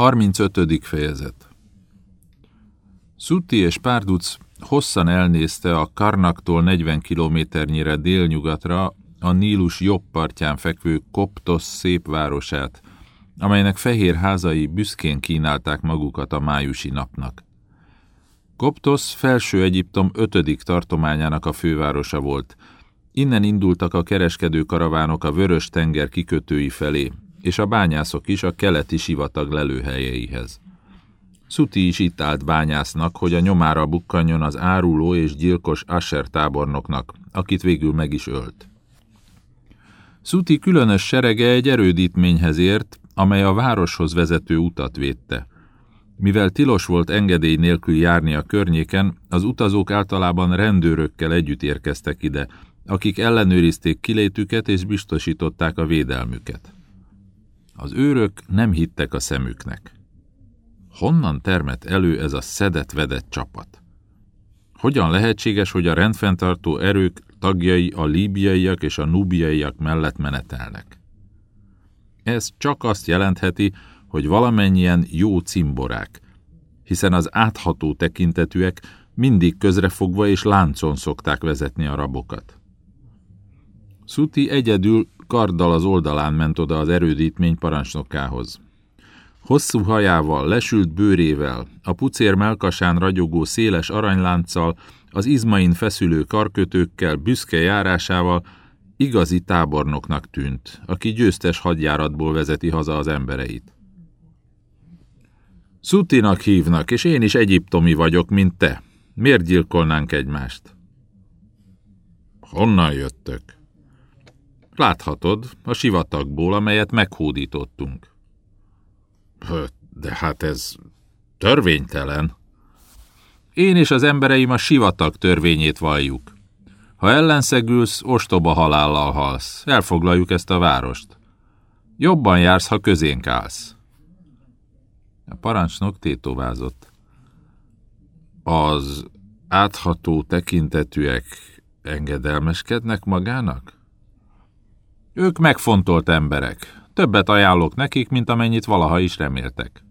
35. fejezet Szutti és Párduc hosszan elnézte a Karnaktól 40 kilométernyire délnyugatra a Nílus jobb partján fekvő Koptos szép városát, amelynek fehér házai büszkén kínálták magukat a májusi napnak. Koptos felső Egyiptom ötödik tartományának a fővárosa volt. Innen indultak a kereskedő karavánok a Vörös tenger kikötői felé, és a bányászok is a keleti sivatag lelőhelyeihez. Szuti is itt állt bányásznak, hogy a nyomára bukkanjon az áruló és gyilkos Asher tábornoknak, akit végül meg is ölt. Szuti különös serege egy erődítményhez ért, amely a városhoz vezető utat védte. Mivel tilos volt engedély nélkül járni a környéken, az utazók általában rendőrökkel együtt érkeztek ide, akik ellenőrizték kilétüket és biztosították a védelmüket. Az őrök nem hittek a szemüknek. Honnan termett elő ez a szedett-vedett csapat? Hogyan lehetséges, hogy a rendfenntartó erők tagjai a líbiaiak és a nubiaiak mellett menetelnek? Ez csak azt jelentheti, hogy valamennyien jó cimborák, hiszen az átható tekintetűek mindig közrefogva és láncon szokták vezetni a rabokat. Szuti egyedül karddal az oldalán ment oda az erődítmény parancsnokához. Hosszú hajával, lesült bőrével, a pucér melkasán ragyogó széles aranylánccal, az izmain feszülő karkötőkkel, büszke járásával igazi tábornoknak tűnt, aki győztes hadjáratból vezeti haza az embereit. Szutinak hívnak, és én is egyiptomi vagyok, mint te. Miért gyilkolnánk egymást? Honnan jöttök? Láthatod, a sivatagból, amelyet meghódítottunk. De hát ez törvénytelen. Én és az embereim a sivatag törvényét valljuk. Ha ellenszegülsz, ostoba halállal halsz. Elfoglaljuk ezt a várost. Jobban jársz, ha közénk állsz. A parancsnok tétovázott. Az átható tekintetűek engedelmeskednek magának? Ők megfontolt emberek. Többet ajánlok nekik, mint amennyit valaha is reméltek.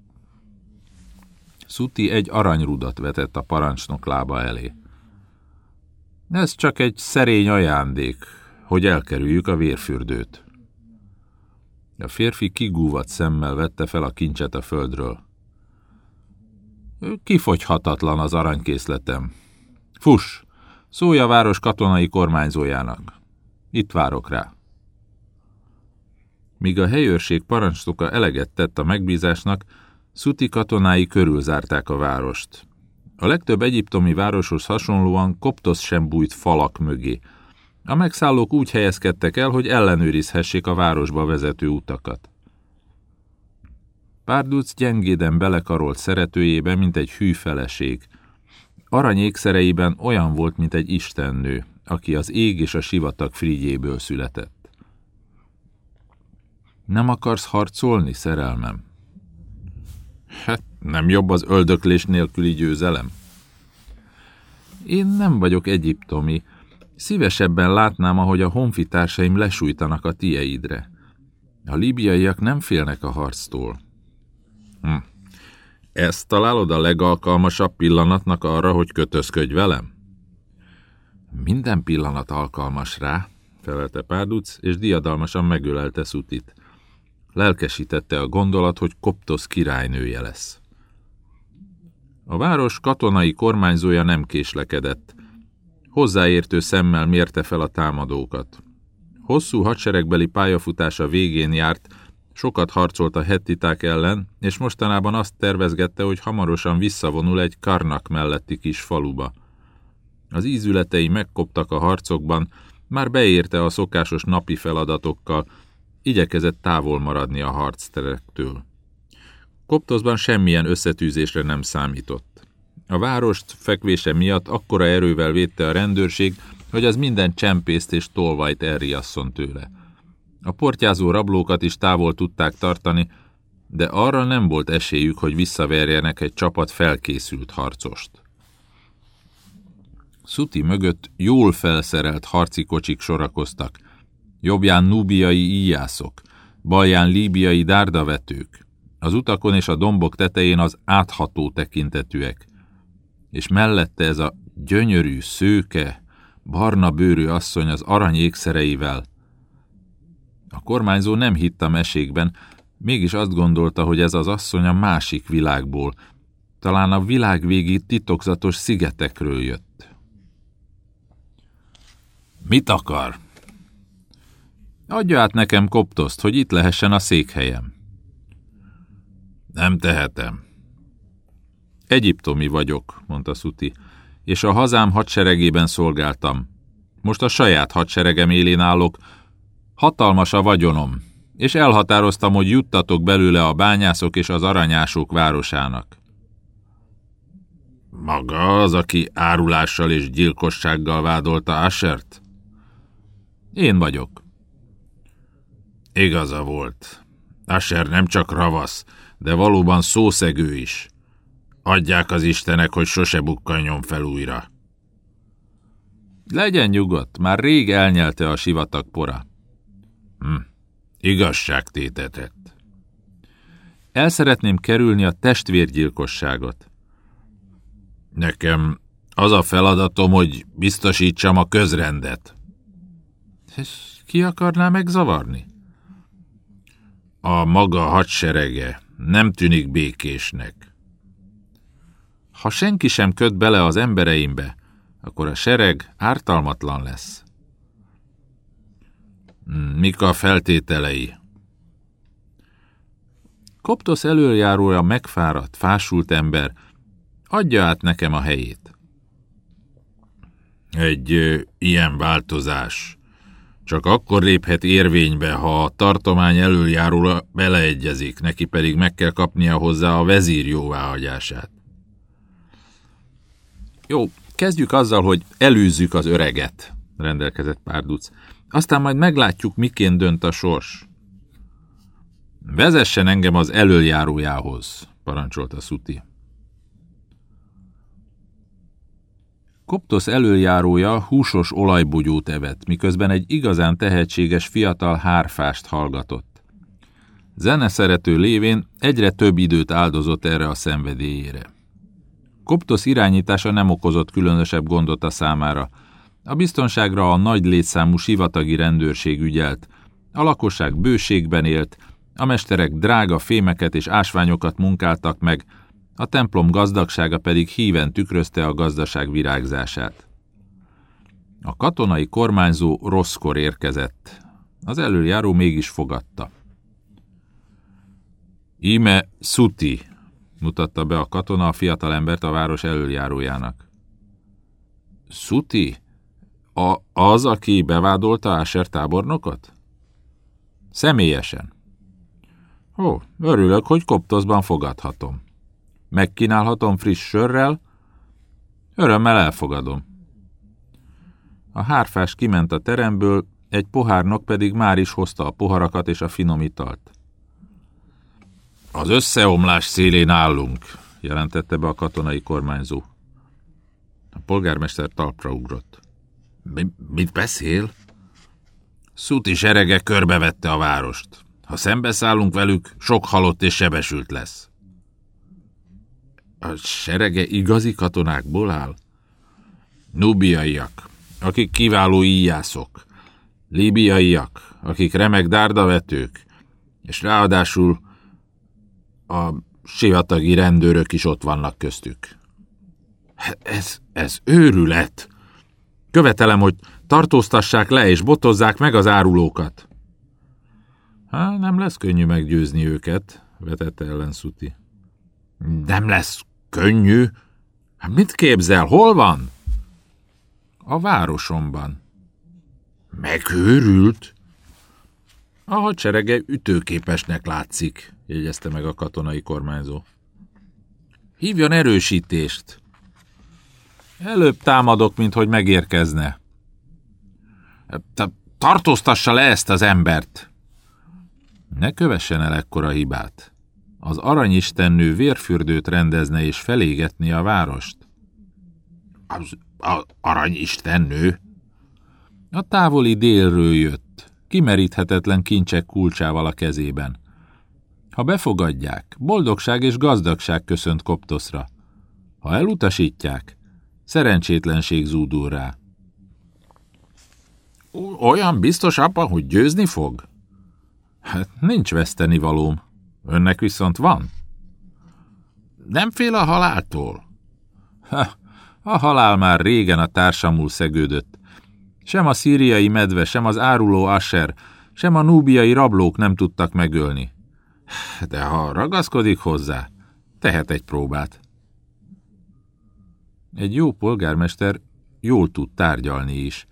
Szuti egy aranyrudat vetett a parancsnok lába elé. Ez csak egy szerény ajándék, hogy elkerüljük a vérfürdőt. A férfi kigúvat szemmel vette fel a kincset a földről. Kifogyhatatlan az aranykészletem. Fuss! Szólj a város katonai kormányzójának. Itt várok rá. Míg a helyőrség parancsnoka eleget tett a megbízásnak, Szuti katonái körülzárták a várost. A legtöbb egyiptomi városhoz hasonlóan Koptos sem bújt falak mögé. A megszállók úgy helyezkedtek el, hogy ellenőrizhessék a városba vezető utakat. Párduc gyengéden belekarolt szeretőjébe, mint egy hű feleség. Arany ékszereiben olyan volt, mint egy istennő, aki az ég és a sivatag frigyéből született. Nem akarsz harcolni, szerelmem? Hát nem jobb az öldöklés nélküli győzelem? Én nem vagyok egyiptomi. Szívesebben látnám, ahogy a honfitársaim lesújtanak a tieidre. A líbiaiak nem félnek a harctól. Hm. Ezt találod a legalkalmasabb pillanatnak arra, hogy kötözködj velem? Minden pillanat alkalmas rá, felelte Párduc, és diadalmasan megölelte Szutit. Lelkesítette a gondolat, hogy Koptosz királynője lesz. A város katonai kormányzója nem késlekedett. Hozzáértő szemmel mérte fel a támadókat. Hosszú hadseregbeli pályafutása végén járt, sokat harcolt a hettiták ellen, és mostanában azt tervezgette, hogy hamarosan visszavonul egy Karnak melletti kis faluba. Az ízületei megkoptak a harcokban, már beérte a szokásos napi feladatokkal, igyekezett távol maradni a harcterektől. Koptoszban semmilyen összetűzésre nem számított. A várost fekvése miatt akkora erővel védte a rendőrség, hogy az minden csempészt és tolvajt elriasszon tőle. A portyázó rablókat is távol tudták tartani, de arra nem volt esélyük, hogy visszaverjenek egy csapat felkészült harcost. Szuti mögött jól felszerelt harci kocsik sorakoztak, jobbján nubiai íjászok, balján líbiai dárdavetők, Az utakon és a dombok tetején az átható tekintetűek, és mellette ez a gyönyörű, szőke, barna bőrű asszony az arany ékszereivel. A kormányzó nem hitt a mesékben, mégis azt gondolta, hogy ez az asszony a másik világból, talán a világvégi titokzatos szigetekről jött. Mit akar? Adja át nekem koptoszt, hogy itt lehessen a székhelyem. Nem tehetem. Egyiptomi vagyok, mondta Szuti, és a hazám hadseregében szolgáltam. Most a saját hadseregem élén állok, hatalmas a vagyonom, és elhatároztam, hogy juttatok belőle a bányászok és az aranyások városának. Maga az, aki árulással és gyilkossággal vádolta Asert? Én vagyok. Igaza volt. Asher nem csak ravasz, de valóban szószegő is. Adják az istenek, hogy sose bukkanjon fel újra. Legyen nyugodt, már rég elnyelte a sivatag pora. Hm, igazságtétetet. El szeretném kerülni a testvérgyilkosságot. Nekem az a feladatom, hogy biztosítsam a közrendet. És ki akarná megzavarni? A maga hadserege nem tűnik békésnek. Ha senki sem köt bele az embereimbe, akkor a sereg ártalmatlan lesz. Mik a feltételei? Koptosz előjárója megfáradt, fásult ember, adja át nekem a helyét. Egy ö, ilyen változás csak akkor léphet érvénybe, ha a tartomány előjáróra beleegyezik, neki pedig meg kell kapnia hozzá a vezír jóváhagyását. Jó, kezdjük azzal, hogy előzzük az öreget, rendelkezett Párduc. Aztán majd meglátjuk, miként dönt a sors. Vezessen engem az előjárójához, parancsolta Szuti. Koptosz előjárója húsos olajbugyót evett, miközben egy igazán tehetséges fiatal hárfást hallgatott. Zene szerető lévén egyre több időt áldozott erre a szenvedélyére. Koptosz irányítása nem okozott különösebb gondot a számára. A biztonságra a nagy létszámú sivatagi rendőrség ügyelt, a lakosság bőségben élt, a mesterek drága fémeket és ásványokat munkáltak meg, a templom gazdagsága pedig híven tükrözte a gazdaság virágzását. A katonai kormányzó rosszkor érkezett. Az előjáró mégis fogadta. Íme Szuti, mutatta be a katona a fiatalembert a város előjárójának. Szuti? A, az, aki bevádolta Áser tábornokot? Személyesen. Ó, örülök, hogy Koptoszban fogadhatom. Megkínálhatom friss sörrel? Örömmel elfogadom. A hárfás kiment a teremből, egy pohárnok pedig már is hozta a poharakat és a finom italt. Az összeomlás szélén állunk, jelentette be a katonai kormányzó. A polgármester talpra ugrott. Mi, mit beszél? Szuti serege körbevette a várost. Ha szembeszállunk velük, sok halott és sebesült lesz. A serege igazi katonákból áll? Nubiaiak, akik kiváló íjászok. Líbiaiak, akik remek dárdavetők, és ráadásul a sivatagi rendőrök is ott vannak köztük. Ez, ez őrület! Követelem, hogy tartóztassák le és botozzák meg az árulókat. Há, nem lesz könnyű meggyőzni őket, vetette ellen Szuti. Nem lesz Könnyű? Hát mit képzel, hol van? A városomban. Megőrült? A hadserege ütőképesnek látszik, jegyezte meg a katonai kormányzó. Hívjon erősítést. Előbb támadok, mint hogy megérkezne. Tartóztassa le ezt az embert! Ne kövessen el ekkora hibát az aranyistennő vérfürdőt rendezne és felégetni a várost. Az a aranyistennő? A távoli délről jött, kimeríthetetlen kincsek kulcsával a kezében. Ha befogadják, boldogság és gazdagság köszönt Koptoszra. Ha elutasítják, szerencsétlenség zúdul rá. Olyan biztos, apa, hogy győzni fog? Hát nincs vesztenivalóm. Önnek viszont van? Nem fél a haláltól? Ha, a halál már régen a társamul szegődött. Sem a szíriai medve, sem az áruló Asher, sem a núbiai rablók nem tudtak megölni. De ha ragaszkodik hozzá, tehet egy próbát. Egy jó polgármester jól tud tárgyalni is,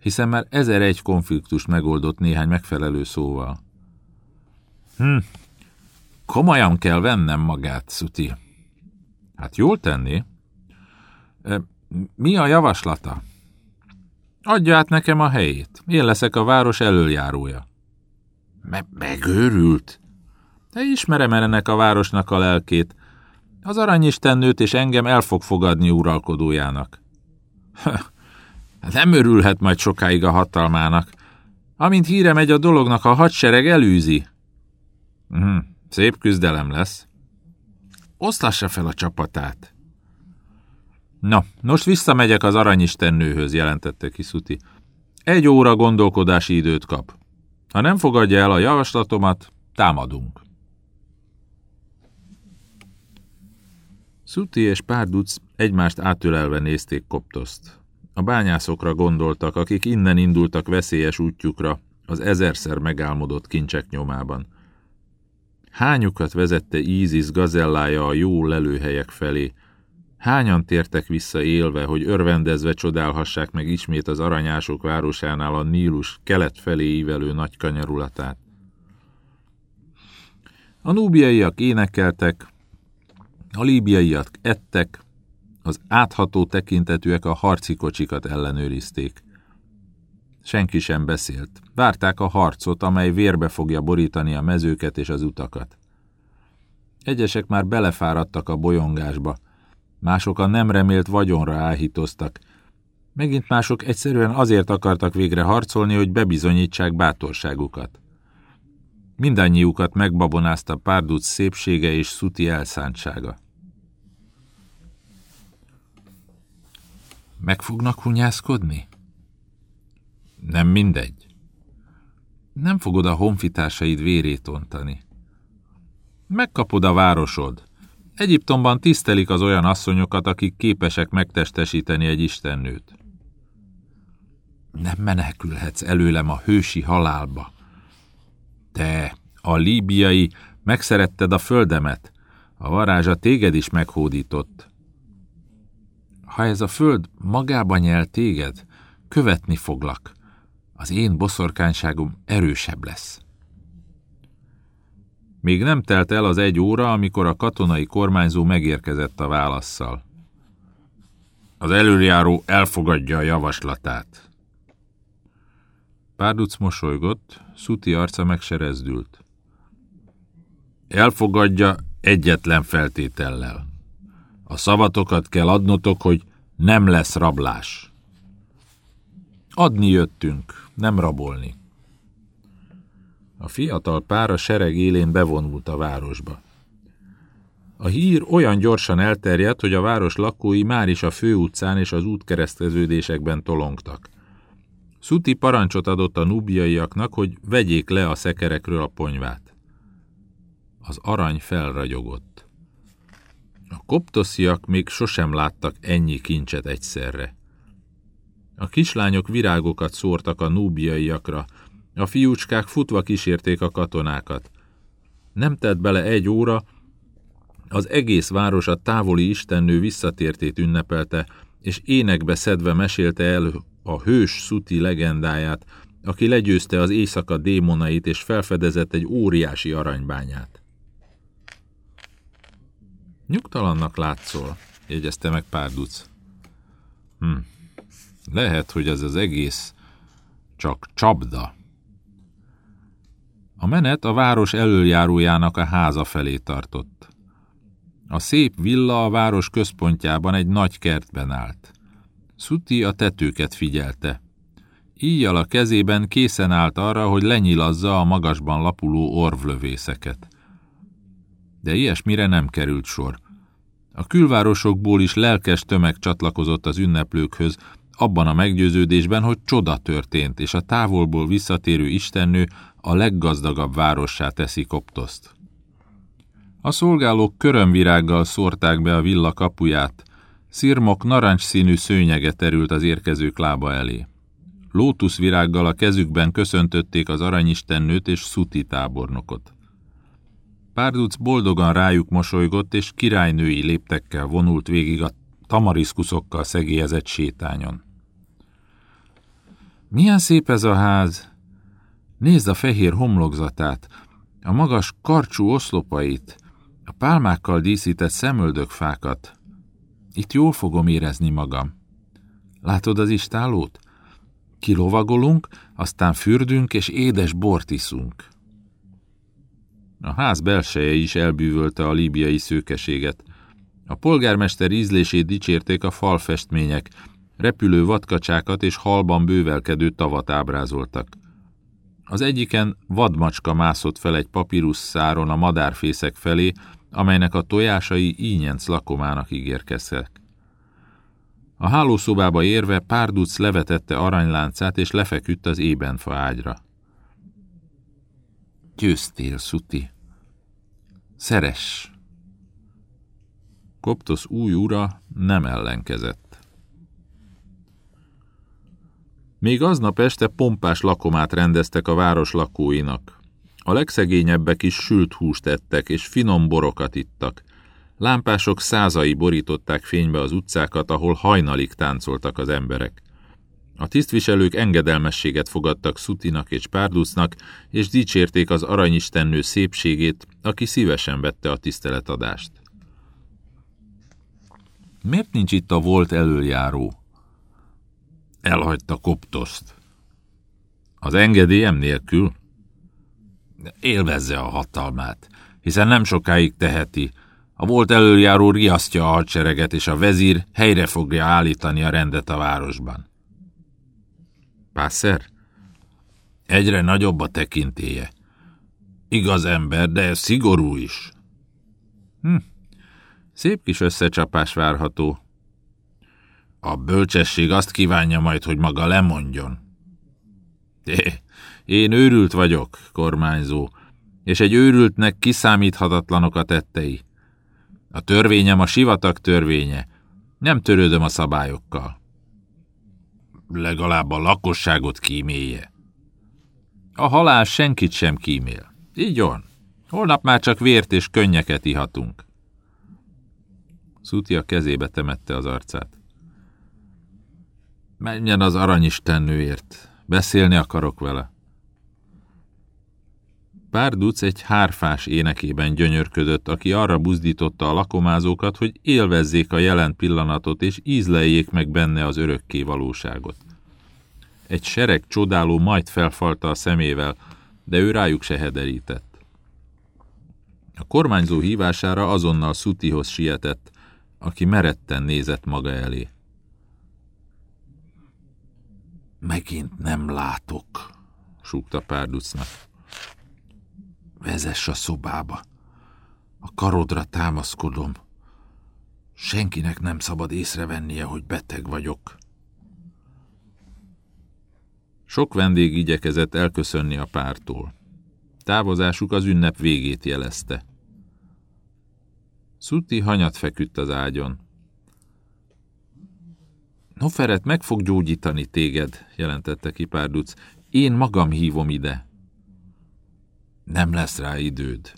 hiszen már ezer egy konfliktust megoldott néhány megfelelő szóval. Hm, komolyan kell vennem magát, Szuti. Hát jól tenni. Mi a javaslata? Adja át nekem a helyét. Én leszek a város elöljárója. Me megőrült? De ismerem ennek a városnak a lelkét. Az aranyistennőt és engem el fog fogadni uralkodójának. Nem örülhet majd sokáig a hatalmának. Amint híre megy a dolognak, a hadsereg elűzi. Hm, szép küzdelem lesz. Oszlassa fel a csapatát. Na, most visszamegyek az aranyistennőhöz, jelentette Kiszuti. Egy óra gondolkodási időt kap. Ha nem fogadja el a javaslatomat, támadunk. Szuti és Párduc egymást átölelve nézték Koptoszt. A bányászokra gondoltak, akik innen indultak veszélyes útjukra, az ezerszer megálmodott kincsek nyomában. Hányukat vezette Ízis gazellája a jó lelőhelyek felé, Hányan tértek vissza élve, hogy örvendezve csodálhassák meg ismét az aranyások városánál a Nílus kelet felé ívelő nagy kanyarulatát. A núbiaiak énekeltek, a líbiaiak ettek, az átható tekintetűek a harci kocsikat ellenőrizték. Senki sem beszélt. Várták a harcot, amely vérbe fogja borítani a mezőket és az utakat. Egyesek már belefáradtak a bolyongásba, mások a nem remélt vagyonra áhítoztak. Megint mások egyszerűen azért akartak végre harcolni, hogy bebizonyítsák bátorságukat. Mindannyiukat megbabonázta Párduc szépsége és Szuti elszántsága. Meg fognak hunyászkodni? Nem mindegy. Nem fogod a honfitársaid vérét ontani. Megkapod a városod, Egyiptomban tisztelik az olyan asszonyokat, akik képesek megtestesíteni egy istennőt. Nem menekülhetsz előlem a hősi halálba. Te, a líbiai, megszeretted a földemet, a varázsa téged is meghódított. Ha ez a föld magába nyel téged, követni foglak. Az én boszorkányságom erősebb lesz. Még nem telt el az egy óra, amikor a katonai kormányzó megérkezett a válaszsal. Az előjáró elfogadja a javaslatát. Párduc mosolygott, Szuti arca megserezdült. Elfogadja egyetlen feltétellel. A szavatokat kell adnotok, hogy nem lesz rablás. Adni jöttünk, nem rabolni. A fiatal pár a sereg élén bevonult a városba. A hír olyan gyorsan elterjedt, hogy a város lakói már is a főutcán és az útkereszteződésekben tolongtak. Szuti parancsot adott a nubiaiaknak, hogy vegyék le a szekerekről a ponyvát. Az arany felragyogott. A koptosziak még sosem láttak ennyi kincset egyszerre. A kislányok virágokat szórtak a núbiaiakra, a fiúcskák futva kísérték a katonákat. Nem tett bele egy óra, az egész város a távoli istennő visszatértét ünnepelte, és énekbe szedve mesélte el a hős Szuti legendáját, aki legyőzte az éjszaka démonait és felfedezett egy óriási aranybányát. Nyugtalannak látszol, jegyezte meg Párduc. Hm. Lehet, hogy ez az egész csak csapda. A menet a város elöljárójának a háza felé tartott. A szép villa a város központjában egy nagy kertben állt. Szuti a tetőket figyelte. Íjjal a kezében készen állt arra, hogy lenyilazza a magasban lapuló orvlövészeket. De ilyesmire nem került sor. A külvárosokból is lelkes tömeg csatlakozott az ünneplőkhöz, abban a meggyőződésben, hogy csoda történt, és a távolból visszatérő istennő a leggazdagabb várossá teszi Koptoszt. A szolgálók körömvirággal szórták be a villa kapuját, szirmok narancsszínű szőnyege terült az érkezők lába elé. Lótuszvirággal a kezükben köszöntötték az aranyistennőt és Szuti tábornokot. Párduc boldogan rájuk mosolygott, és királynői léptekkel vonult végig a tamariszkuszokkal szegélyezett sétányon. Milyen szép ez a ház! Nézd a fehér homlokzatát, a magas karcsú oszlopait, a pálmákkal díszített szemöldökfákat. Itt jól fogom érezni magam. Látod az istálót? Kilovagolunk, aztán fürdünk és édes bort iszunk. A ház belseje is elbűvölte a líbiai szőkeséget. A polgármester ízlését dicsérték a falfestmények, repülő vadkacsákat és halban bővelkedő tavat ábrázoltak. Az egyiken vadmacska mászott fel egy papírus száron a madárfészek felé, amelynek a tojásai ínyenc lakomának ígérkeztek. A hálószobába érve párduc levetette aranyláncát és lefeküdt az ébenfa ágyra. Győztél, Szuti. Szeres! Koptosz új ura nem ellenkezett. Még aznap este pompás lakomát rendeztek a város lakóinak. A legszegényebbek is sült húst ettek, és finom borokat ittak. Lámpások százai borították fénybe az utcákat, ahol hajnalig táncoltak az emberek. A tisztviselők engedelmességet fogadtak Szutinak és Párducnak, és dicsérték az aranyistennő szépségét, aki szívesen vette a tiszteletadást. Miért nincs itt a volt előjáró? Elhagyta koptoszt. Az engedélyem nélkül? Élvezze a hatalmát, hiszen nem sokáig teheti. A volt előjáró riasztja a hadsereget, és a vezír helyre fogja állítani a rendet a városban. Pászer? Egyre nagyobb a tekintéje. Igaz ember, de szigorú is. Hm. Szép kis összecsapás várható. A bölcsesség azt kívánja majd, hogy maga lemondjon. Én őrült vagyok, kormányzó, és egy őrültnek kiszámíthatatlanok a tettei. A törvényem a sivatag törvénye. Nem törődöm a szabályokkal. Legalább a lakosságot kímélje. A halál senkit sem kímél. Így van. Holnap már csak vért és könnyeket ihatunk. Szuti a kezébe temette az arcát. Menjen az aranyistennőért. Beszélni akarok vele. Párduc egy hárfás énekében gyönyörködött, aki arra buzdította a lakomázókat, hogy élvezzék a jelen pillanatot, és ízleljék meg benne az örökké valóságot. Egy sereg csodáló majd felfalta a szemével, de ő rájuk se hederített. A kormányzó hívására azonnal Szutihoz sietett, aki meretten nézett maga elé. Megint nem látok, súgta Párducnak. Vezess a szobába. A karodra támaszkodom. Senkinek nem szabad észrevennie, hogy beteg vagyok. Sok vendég igyekezett elköszönni a pártól. Távozásuk az ünnep végét jelezte. Szuti hanyat feküdt az ágyon. Noferet meg fog gyógyítani téged, jelentette ki Párduc. Én magam hívom ide. Nem lesz rá időd.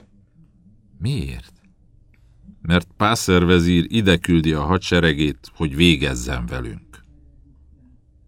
Miért? Mert Pászer ide küldi a hadseregét, hogy végezzen velünk.